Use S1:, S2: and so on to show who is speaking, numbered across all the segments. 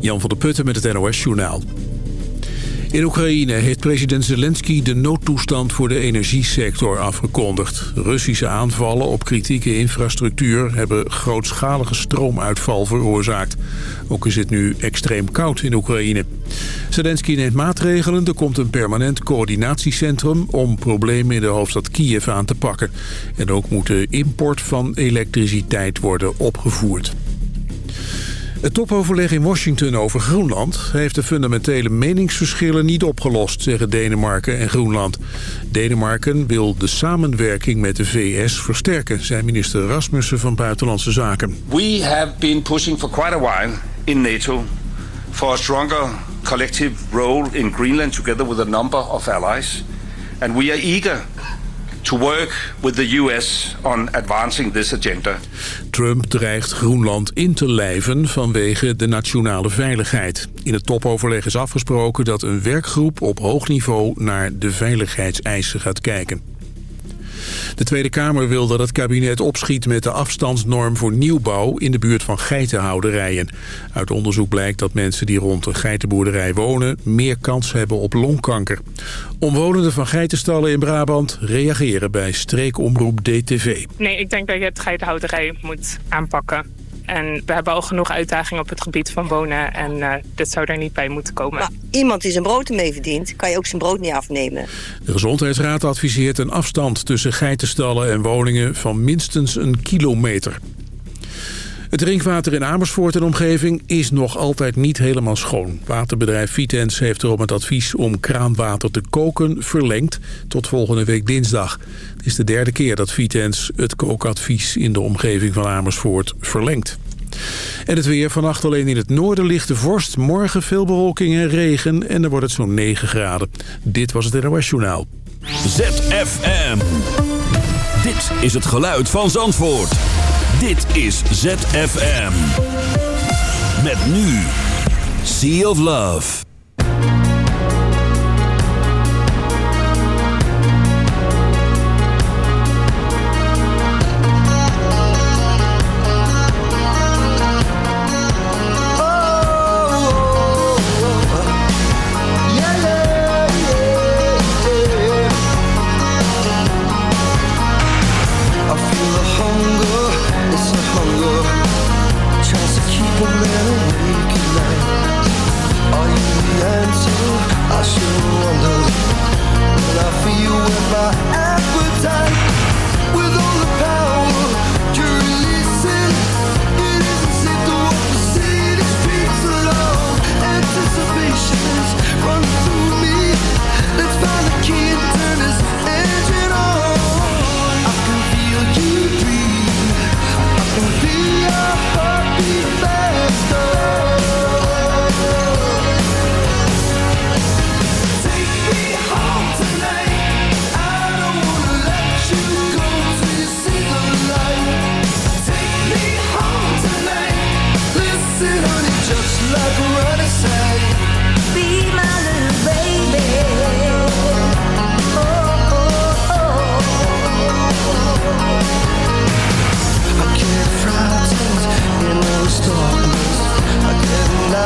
S1: Jan van der Putten met het NOS-journaal. In Oekraïne heeft president Zelensky de noodtoestand voor de energiesector afgekondigd. Russische aanvallen op kritieke infrastructuur hebben grootschalige stroomuitval veroorzaakt. Ook is het nu extreem koud in Oekraïne. Zelensky neemt maatregelen. Er komt een permanent coördinatiecentrum om problemen in de hoofdstad Kiev aan te pakken. En ook moet de import van elektriciteit worden opgevoerd. Het topoverleg in Washington over Groenland heeft de fundamentele meningsverschillen niet opgelost, zeggen Denemarken en Groenland. Denemarken wil de samenwerking met de VS versterken, zei minister Rasmussen van Buitenlandse Zaken.
S2: We have been pushing for quite a while in NATO for a stronger collective role in Greenland together with a number of allies. And we are eager to work with the US on advancing this agenda.
S1: Trump dreigt Groenland in te lijven vanwege de nationale veiligheid. In het topoverleg is afgesproken dat een werkgroep op hoog niveau naar de veiligheidseisen gaat kijken. De Tweede Kamer wil dat het kabinet opschiet met de afstandsnorm voor nieuwbouw in de buurt van geitenhouderijen. Uit onderzoek blijkt dat mensen die rond een geitenboerderij wonen meer kans hebben op longkanker. Omwonenden van geitenstallen in Brabant reageren bij streekomroep DTV.
S3: Nee, ik denk dat je het geitenhouderij moet aanpakken. En we hebben al genoeg uitdagingen op het gebied van wonen. En uh, dit zou daar niet bij moeten komen.
S4: Maar iemand die zijn brood ermee verdient, kan je ook zijn brood niet afnemen.
S1: De Gezondheidsraad adviseert een afstand tussen geitenstallen en woningen van minstens een kilometer. Het drinkwater in Amersfoort en omgeving is nog altijd niet helemaal schoon. Waterbedrijf Vitens heeft erom het advies om kraanwater te koken verlengd tot volgende week dinsdag. Het is de derde keer dat Vitens het kookadvies in de omgeving van Amersfoort verlengt. En het weer vannacht alleen in het noorden lichte vorst. Morgen veel bewolking en regen en dan wordt het zo'n 9 graden. Dit was het NOS Journaal.
S5: ZFM. Dit is het geluid van Zandvoort. Dit is ZFM. Met nu. Sea of Love.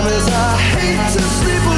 S6: time I hate to sleep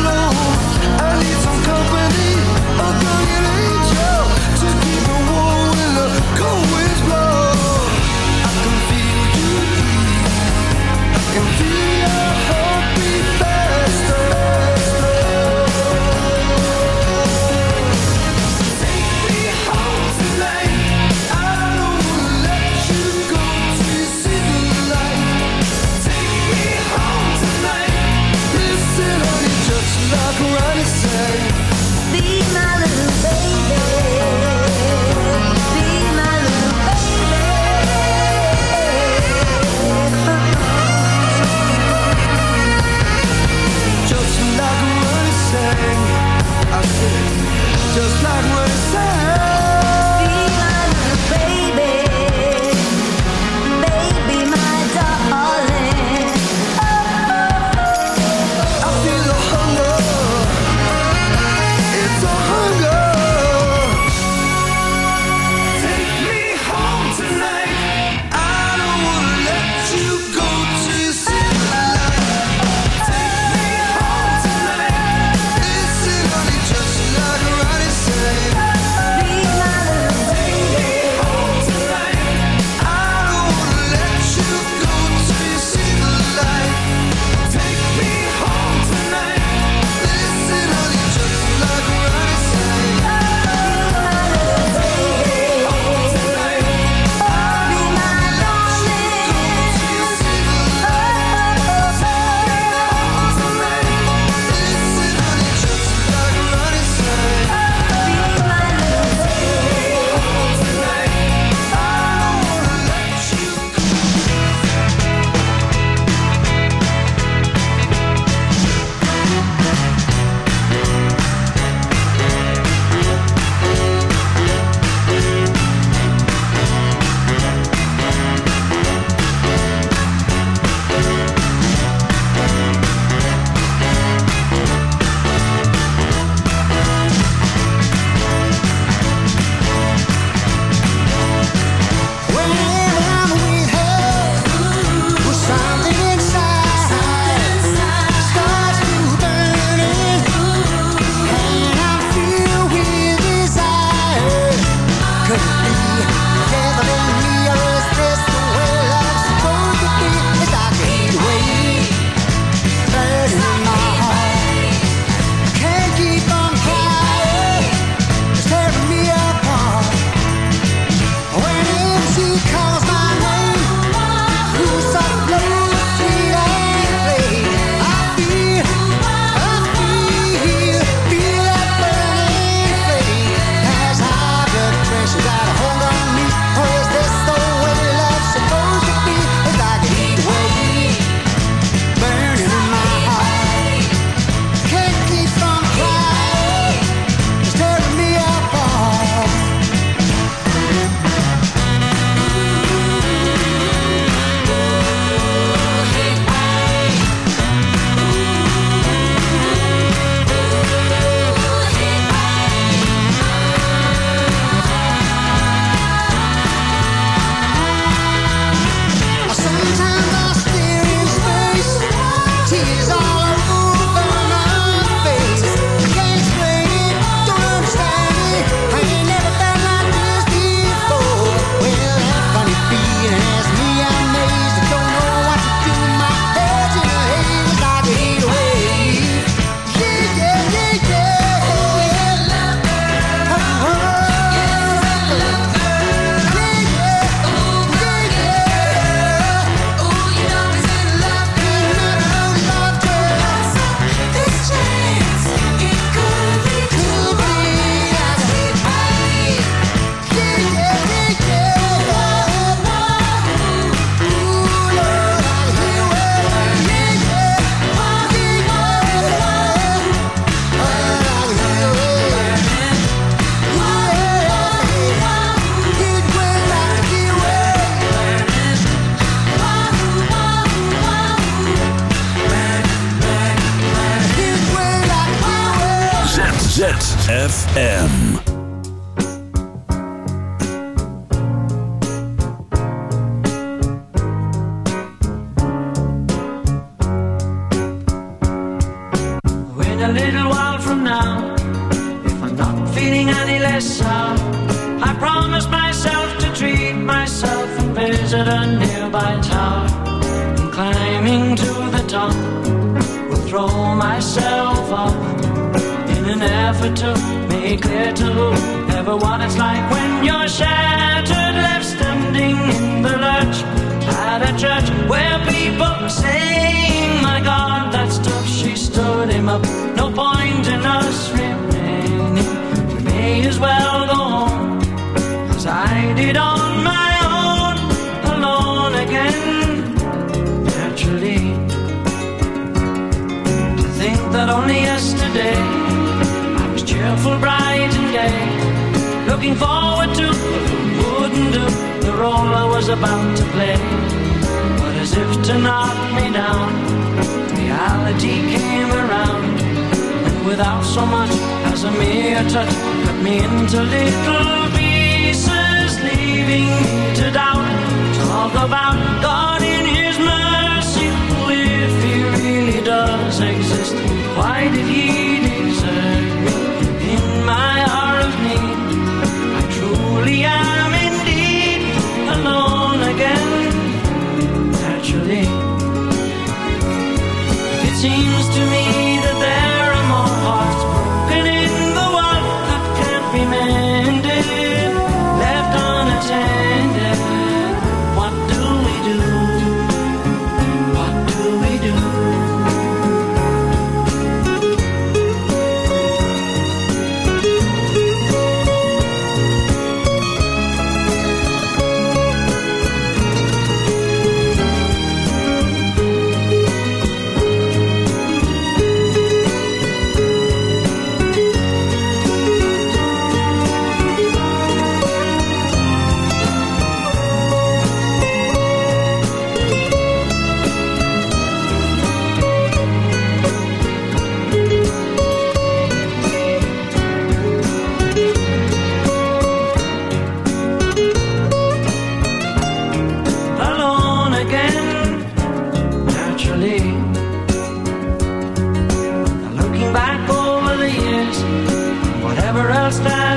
S6: I on my own, alone again. Naturally. To think that only yesterday I was cheerful, bright, and gay. Looking forward to wouldn't do the role I was about to play. But as if to knock me down, reality came around and without so much as a mere touch cut me into little leaving to doubt. Talk about God in his mercy. If he really does exist why did he desert me in my hour of need? I truly am indeed alone again. Naturally it seems to me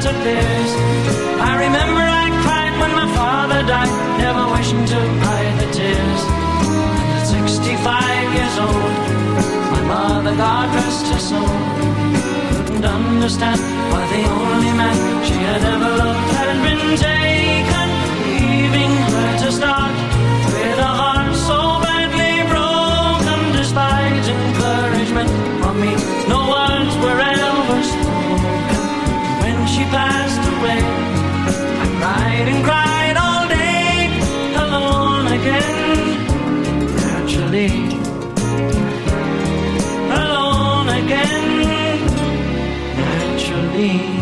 S6: else that appears, I remember I cried when my father died, never wishing to hide the tears. And at 65 years old, my mother, God rest her soul, couldn't understand why the only man she had ever loved had been taken, and cried all day, alone again. Naturally, alone again. Naturally.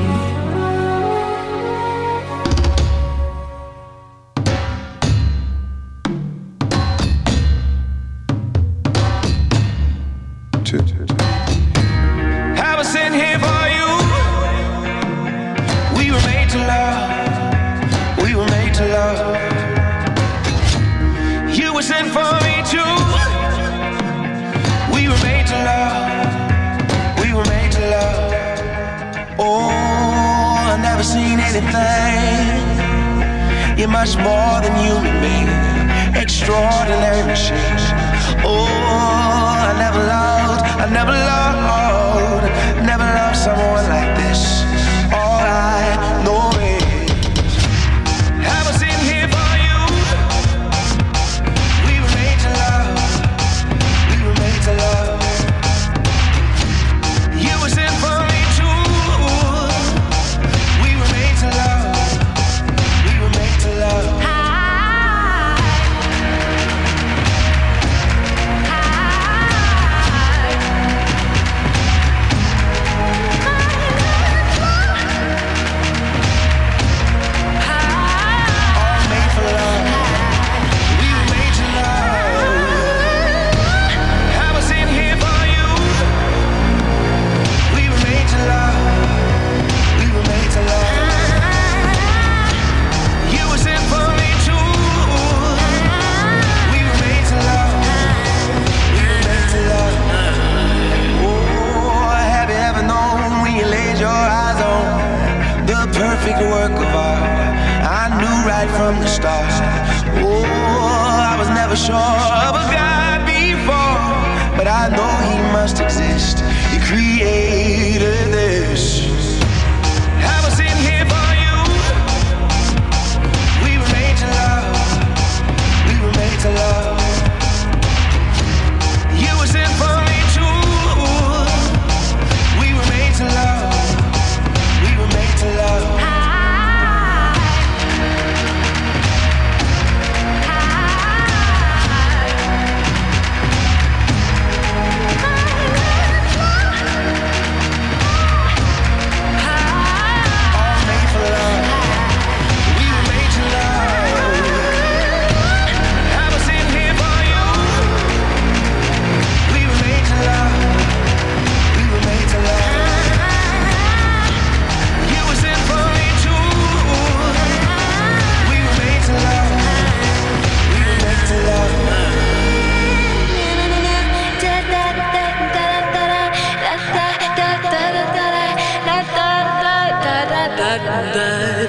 S7: da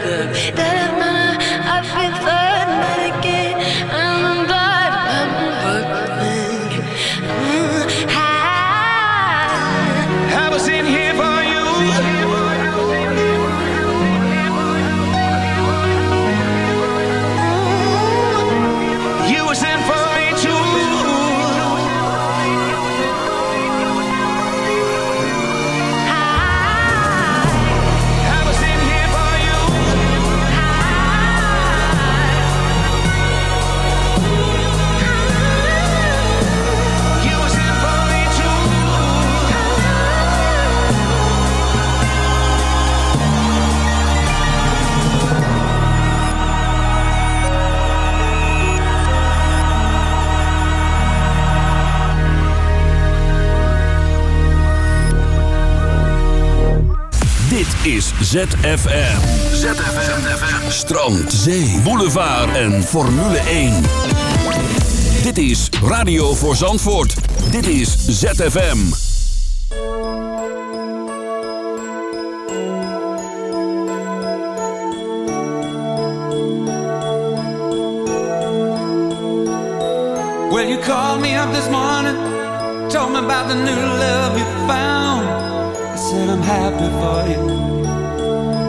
S7: da
S8: da ZFM. ZFM. ZFM. Strand, zee, boulevard en Formule 1. Dit is Radio voor Zandvoort. Dit is ZFM.
S9: Well, you called me up this morning. Told me about the new love you found. I said I'm happy for you.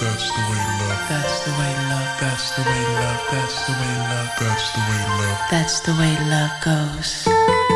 S9: that's the
S10: way love.
S11: That's the way love. That's the way love that's the way love that's the way love. That's the way love goes.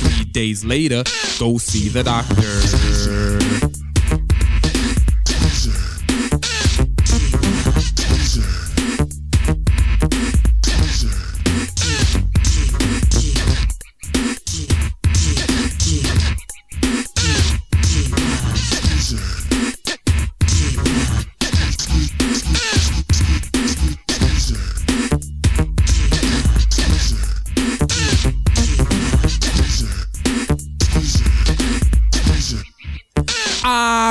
S12: Three days later, go see the doctor.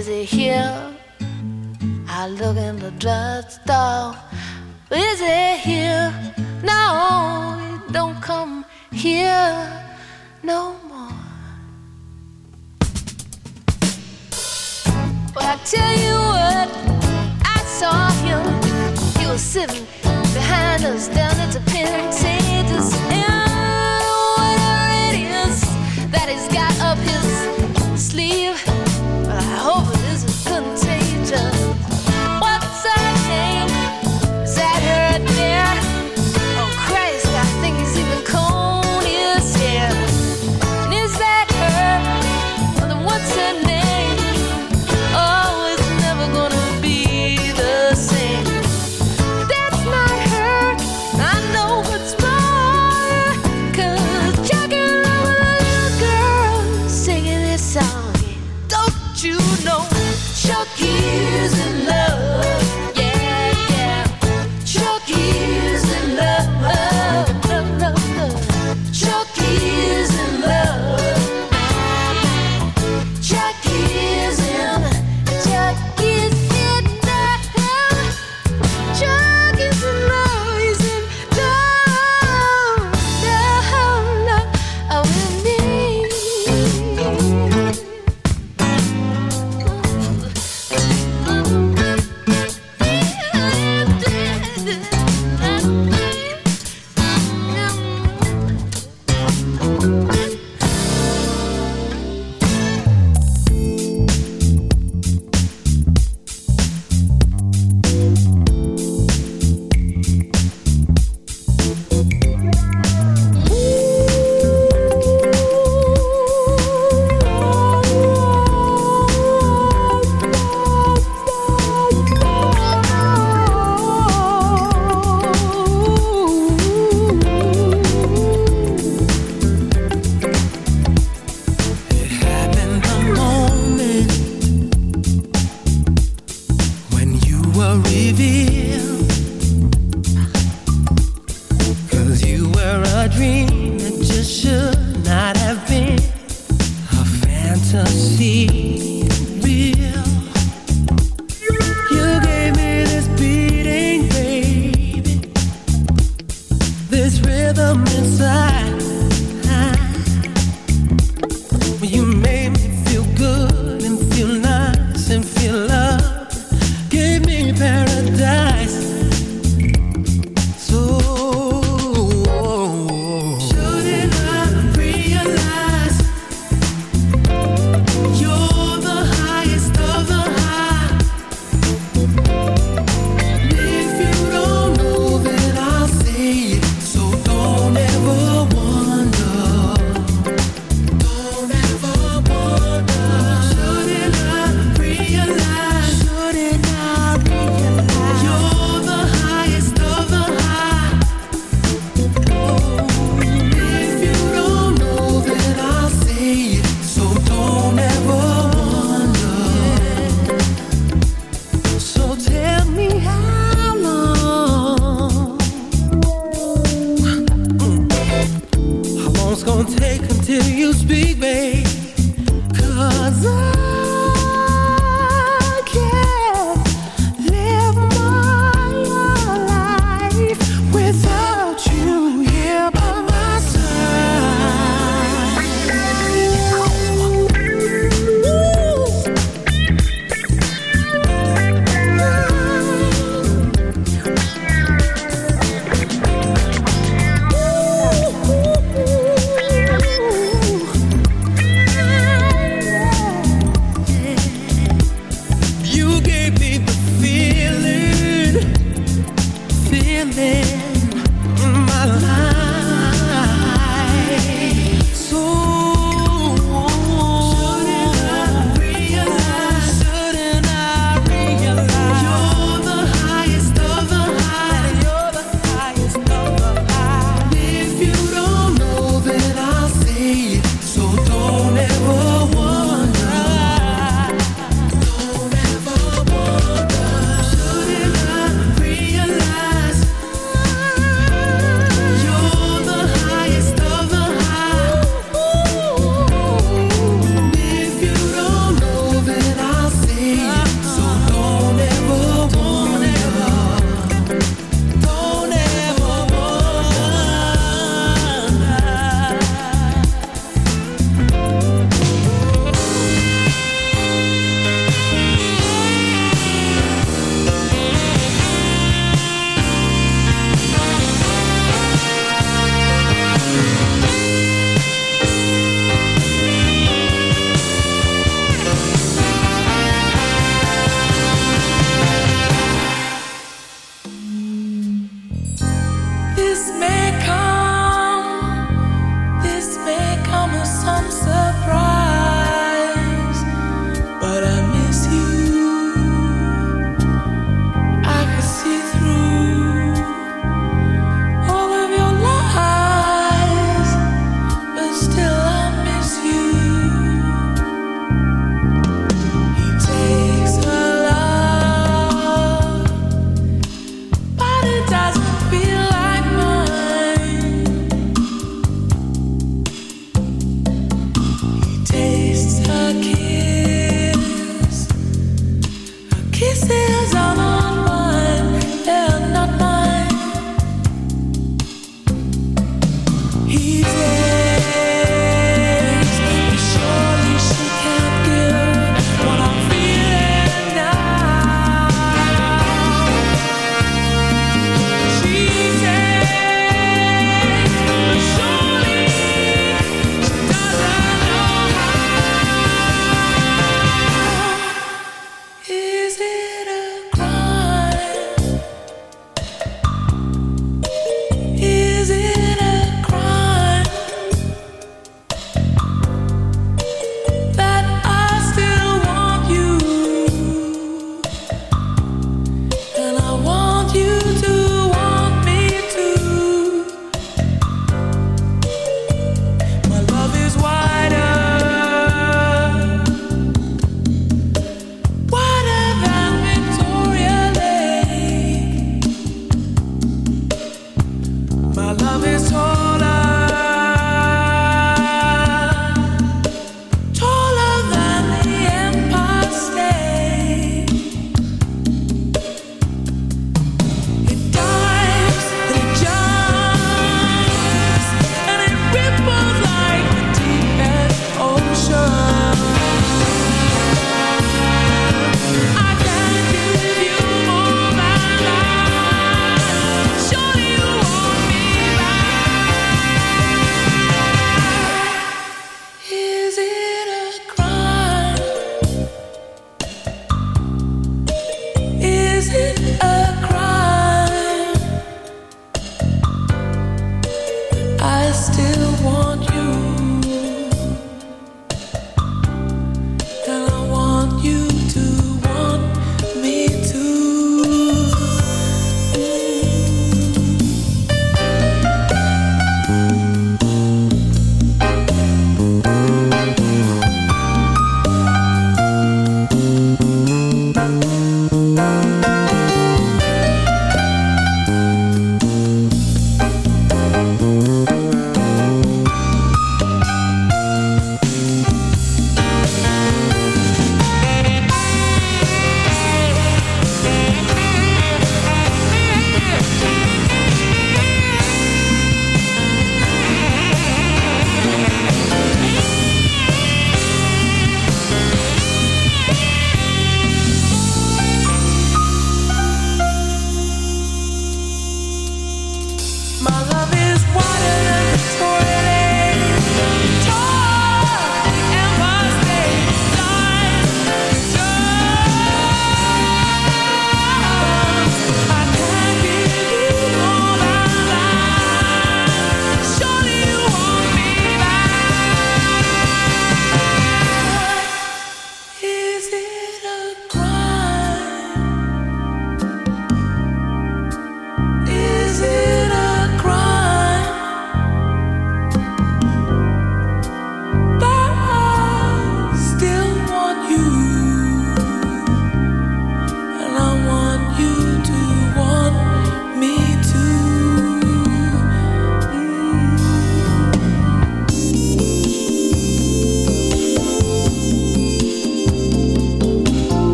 S13: Is he here? I look in the drugstore. Is he here? No, he don't come here no more. Well, I tell you what, I saw him. He was sitting behind us down at the Pantages.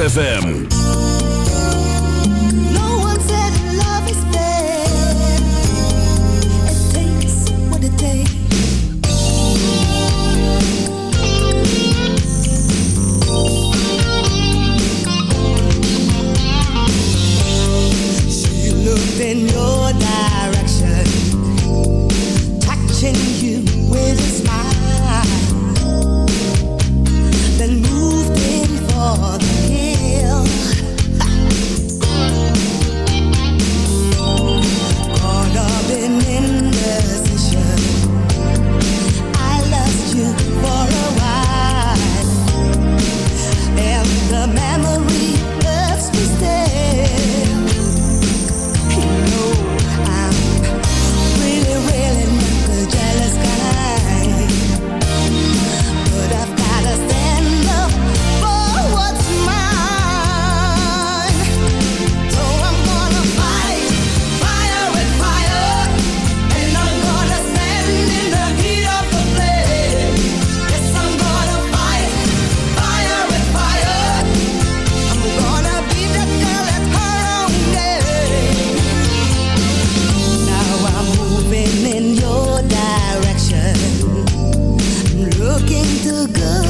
S8: ZFM. 听的歌。